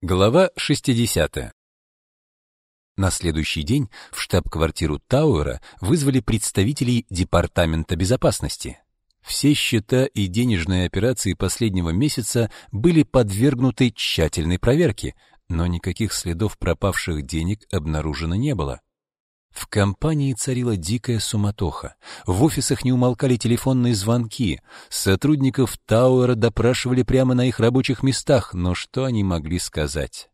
Глава 60. На следующий день в штаб-квартиру Тауэра вызвали представителей Департамента безопасности. Все счета и денежные операции последнего месяца были подвергнуты тщательной проверке, но никаких следов пропавших денег обнаружено не было. В компании царила дикая суматоха. В офисах не умолкали телефонные звонки. Сотрудников Тауэра допрашивали прямо на их рабочих местах, но что они могли сказать?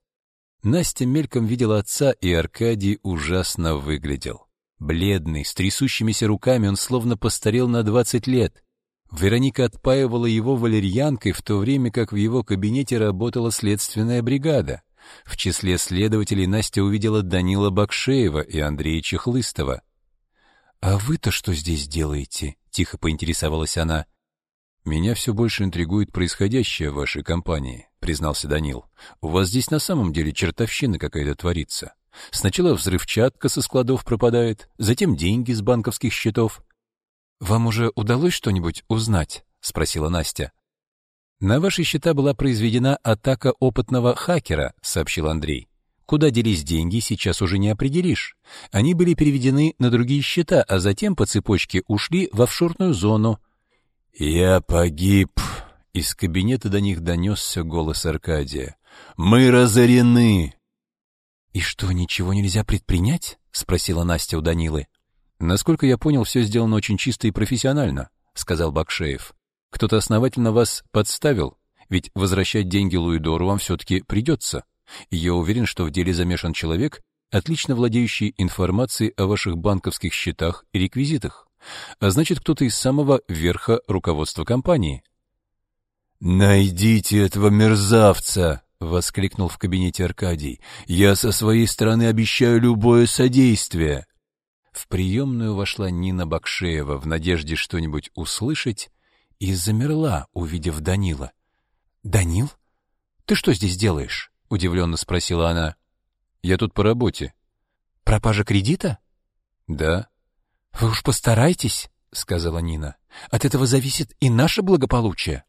Настя мельком видела отца, и Аркадий ужасно выглядел. Бледный, с трясущимися руками, он словно постарел на 20 лет. Вероника отпаивала его валерьянкой, в то время как в его кабинете работала следственная бригада. В числе следователей Настя увидела Данила Бакшеева и Андрея Чехлыстова. «А вы-то что здесь делаете?» — тихо поинтересовалась она. «Меня все больше интригует происходящее в вашей компании», — признался Данил. «У вас здесь на самом деле чертовщина какая-то творится. Сначала взрывчатка со складов пропадает, затем деньги с банковских счетов». «Вам уже удалось что-нибудь узнать?» — спросила Настя. На ваши счета была произведена атака опытного хакера, сообщил Андрей. Куда делись деньги, сейчас уже не определишь. Они были переведены на другие счета, а затем по цепочке ушли в офшорную зону. Я погиб. Из кабинета до них донесся голос Аркадия. Мы разорены. И что, ничего нельзя предпринять? спросила Настя у Данилы. Насколько я понял, все сделано очень чисто и профессионально, сказал Бакшеев. Кто-то основательно вас подставил, ведь возвращать деньги Луидору вам все-таки придется. И я уверен, что в деле замешан человек, отлично владеющий информацией о ваших банковских счетах и реквизитах. А значит, кто-то из самого верха руководства компании. «Найдите этого мерзавца!» — воскликнул в кабинете Аркадий. «Я со своей стороны обещаю любое содействие!» В приемную вошла Нина Бакшеева в надежде что-нибудь услышать и замерла, увидев Данила. «Данил? Ты что здесь делаешь?» — удивленно спросила она. «Я тут по работе». «Пропажа кредита?» «Да». «Вы уж постарайтесь», — сказала Нина. «От этого зависит и наше благополучие».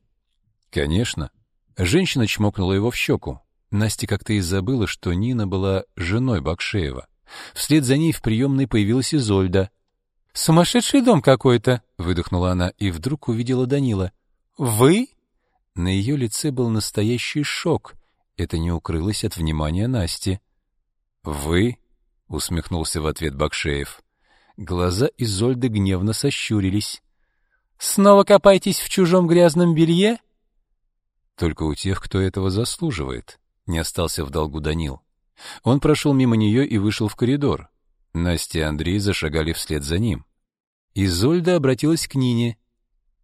«Конечно». Женщина чмокнула его в щеку. Настя как-то и забыла, что Нина была женой Бакшеева. Вслед за ней в приемной появилась Изольда — «Сумасшедший дом какой-то!» — выдохнула она и вдруг увидела Данила. «Вы?» На ее лице был настоящий шок. Это не укрылось от внимания Насти. «Вы?» — усмехнулся в ответ Бакшеев. Глаза Изольды гневно сощурились. «Снова копаетесь в чужом грязном белье?» «Только у тех, кто этого заслуживает», — не остался в долгу Данил. Он прошел мимо нее и вышел в коридор. Настя и Андрей зашагали вслед за ним. Изольда обратилась к Нине.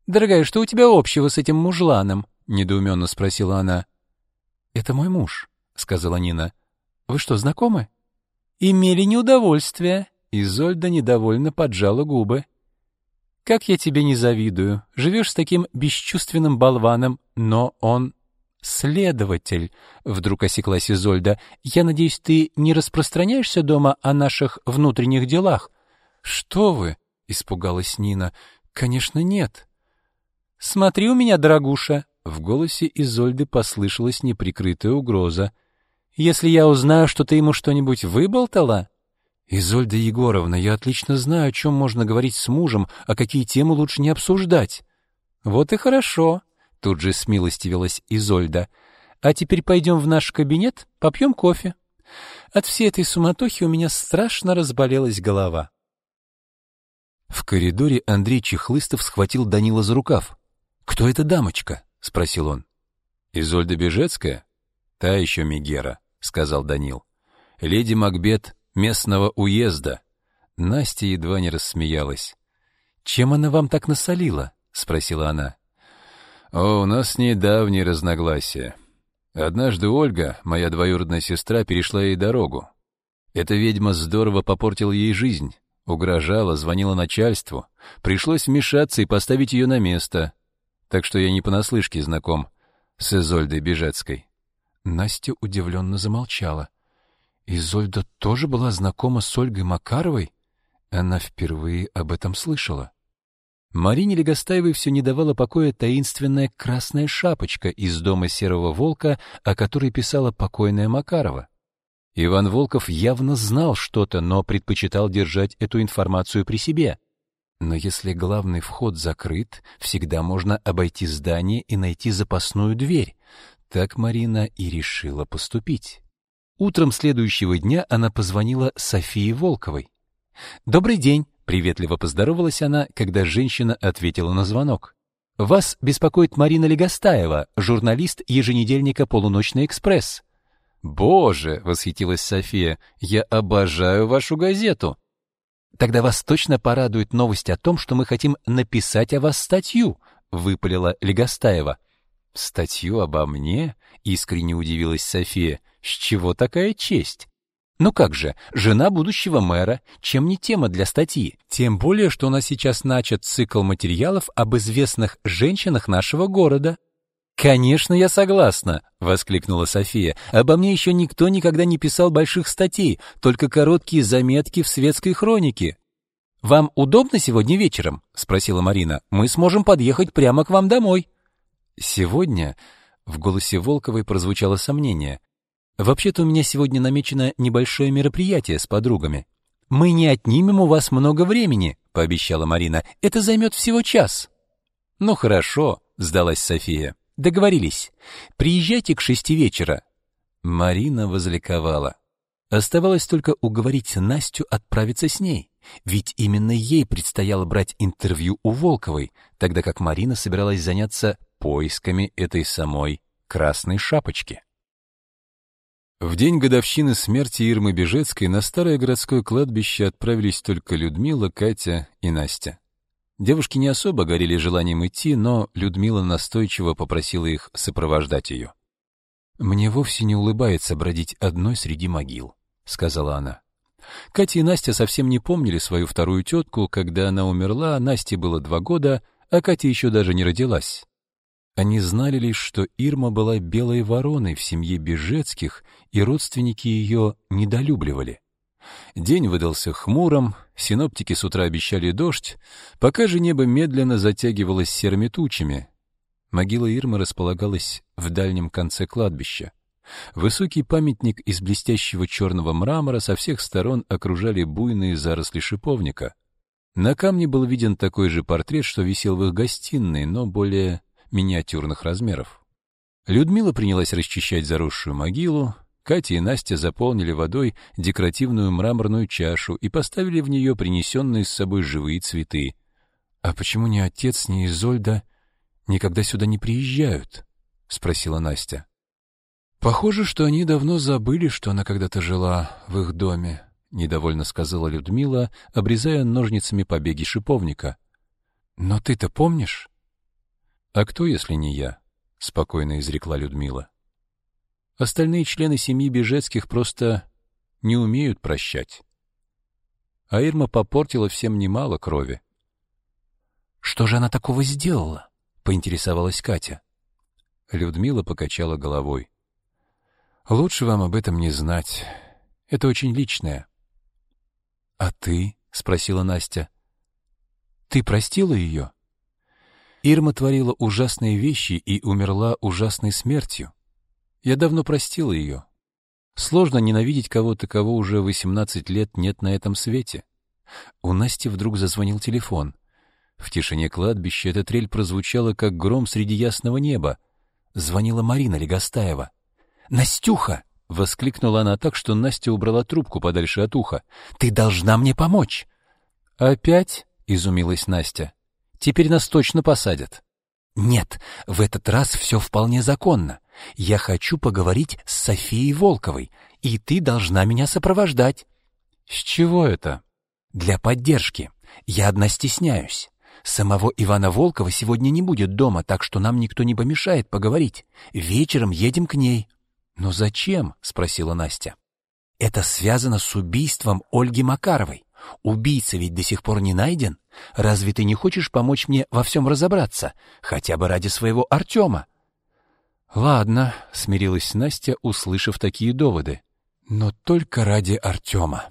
«Дорогая, что у тебя общего с этим мужланом?» — недоуменно спросила она. «Это мой муж», — сказала Нина. «Вы что, знакомы?» «Имели неудовольствие». Изольда недовольно поджала губы. «Как я тебе не завидую. Живешь с таким бесчувственным болваном, но он «Следователь», — вдруг осеклась Изольда, — «я надеюсь, ты не распространяешься дома о наших внутренних делах?» «Что вы?» — испугалась Нина. «Конечно, нет». «Смотри у меня, дорогуша!» В голосе Изольды послышалась неприкрытая угроза. «Если я узнаю, что ты ему что-нибудь выболтала...» «Изольда Егоровна, я отлично знаю, о чем можно говорить с мужем, а какие темы лучше не обсуждать». «Вот и хорошо», Тут же смилостивилась Изольда. «А теперь пойдем в наш кабинет, попьем кофе. От всей этой суматохи у меня страшно разболелась голова». В коридоре Андрей Чехлыстов схватил Данила за рукав. «Кто эта дамочка?» — спросил он. «Изольда Бежецкая?» «Та еще Мегера», — сказал Данил. «Леди Макбет местного уезда». Настя едва не рассмеялась. «Чем она вам так насолила?» — спросила она. О, у нас с ней давние разногласия. Однажды Ольга, моя двоюродная сестра, перешла ей дорогу. Эта ведьма здорово попортила ей жизнь, угрожала, звонила начальству. Пришлось вмешаться и поставить ее на место. Так что я не понаслышке знаком с Изольдой Бежецкой. Настя удивленно замолчала. Изольда тоже была знакома с Ольгой Макаровой? Она впервые об этом слышала. Марине Легостаевой все не давала покоя таинственная красная шапочка из дома Серого Волка, о которой писала покойная Макарова. Иван Волков явно знал что-то, но предпочитал держать эту информацию при себе. Но если главный вход закрыт, всегда можно обойти здание и найти запасную дверь. Так Марина и решила поступить. Утром следующего дня она позвонила Софии Волковой. «Добрый день», — приветливо поздоровалась она, когда женщина ответила на звонок. «Вас беспокоит Марина Легостаева, журналист еженедельника «Полуночный экспресс». «Боже!» — восхитилась София. «Я обожаю вашу газету!» «Тогда вас точно порадует новость о том, что мы хотим написать о вас статью», — выпалила Легостаева. «Статью обо мне?» — искренне удивилась София. «С чего такая честь?» Ну как же, жена будущего мэра, чем не тема для статьи? Тем более, что у нас сейчас начат цикл материалов об известных женщинах нашего города. «Конечно, я согласна», — воскликнула София. «Обо мне еще никто никогда не писал больших статей, только короткие заметки в светской хронике». «Вам удобно сегодня вечером?» — спросила Марина. «Мы сможем подъехать прямо к вам домой». «Сегодня?» — в голосе Волковой прозвучало сомнение. «Вообще-то у меня сегодня намечено небольшое мероприятие с подругами». «Мы не отнимем у вас много времени», — пообещала Марина. «Это займет всего час». «Ну хорошо», — сдалась София. Договорились. Приезжайте к шести вечера. Марина возликовала. Оставалось только уговорить Настю отправиться с ней, ведь именно ей предстояло брать интервью у Волковой, тогда как Марина собиралась заняться поисками этой самой красной шапочки. В день годовщины смерти Ирмы Бежецкой на старое городское кладбище отправились только Людмила, Катя и Настя. Девушки не особо горели желанием идти, но Людмила настойчиво попросила их сопровождать ее. «Мне вовсе не улыбается бродить одной среди могил», — сказала она. Катя и Настя совсем не помнили свою вторую тетку, когда она умерла, Насте было два года, а Катя еще даже не родилась. Они знали лишь, что Ирма была белой вороной в семье Бежецких, и родственники ее недолюбливали. День выдался хмурым, синоптики с утра обещали дождь, пока же небо медленно затягивалось серыми тучами. Могила Ирмы располагалась в дальнем конце кладбища. Высокий памятник из блестящего черного мрамора со всех сторон окружали буйные заросли шиповника. На камне был виден такой же портрет, что висел в их гостиной, но более миниатюрных размеров. Людмила принялась расчищать заросшую могилу, Катя и Настя заполнили водой декоративную мраморную чашу и поставили в нее принесенные с собой живые цветы. «А почему ни отец, ни Изольда никогда сюда не приезжают?» — спросила Настя. «Похоже, что они давно забыли, что она когда-то жила в их доме», — недовольно сказала Людмила, обрезая ножницами побеги шиповника. «Но ты-то помнишь?» «А кто, если не я?» — спокойно изрекла Людмила. Остальные члены семьи Бежецких просто не умеют прощать. А Ирма попортила всем немало крови. «Что же она такого сделала?» — поинтересовалась Катя. Людмила покачала головой. «Лучше вам об этом не знать. Это очень личное». «А ты?» — спросила Настя. «Ты простила ее?» Ирма творила ужасные вещи и умерла ужасной смертью. Я давно простила ее. Сложно ненавидеть кого-то, кого уже 18 лет нет на этом свете. У Насти вдруг зазвонил телефон. В тишине кладбища эта трель прозвучала, как гром среди ясного неба. Звонила Марина Легостаева. «Настюха!» — воскликнула она так, что Настя убрала трубку подальше от уха. «Ты должна мне помочь!» «Опять?» — изумилась Настя. «Теперь нас точно посадят». «Нет, в этот раз все вполне законно. Я хочу поговорить с Софией Волковой, и ты должна меня сопровождать». «С чего это?» «Для поддержки. Я одна стесняюсь. Самого Ивана Волкова сегодня не будет дома, так что нам никто не помешает поговорить. Вечером едем к ней». «Но зачем?» — спросила Настя. «Это связано с убийством Ольги Макаровой. Убийца ведь до сих пор не найден. Разве ты не хочешь помочь мне во всем разобраться, хотя бы ради своего Артема?» «Ладно», — смирилась Настя, услышав такие доводы. «Но только ради Артема».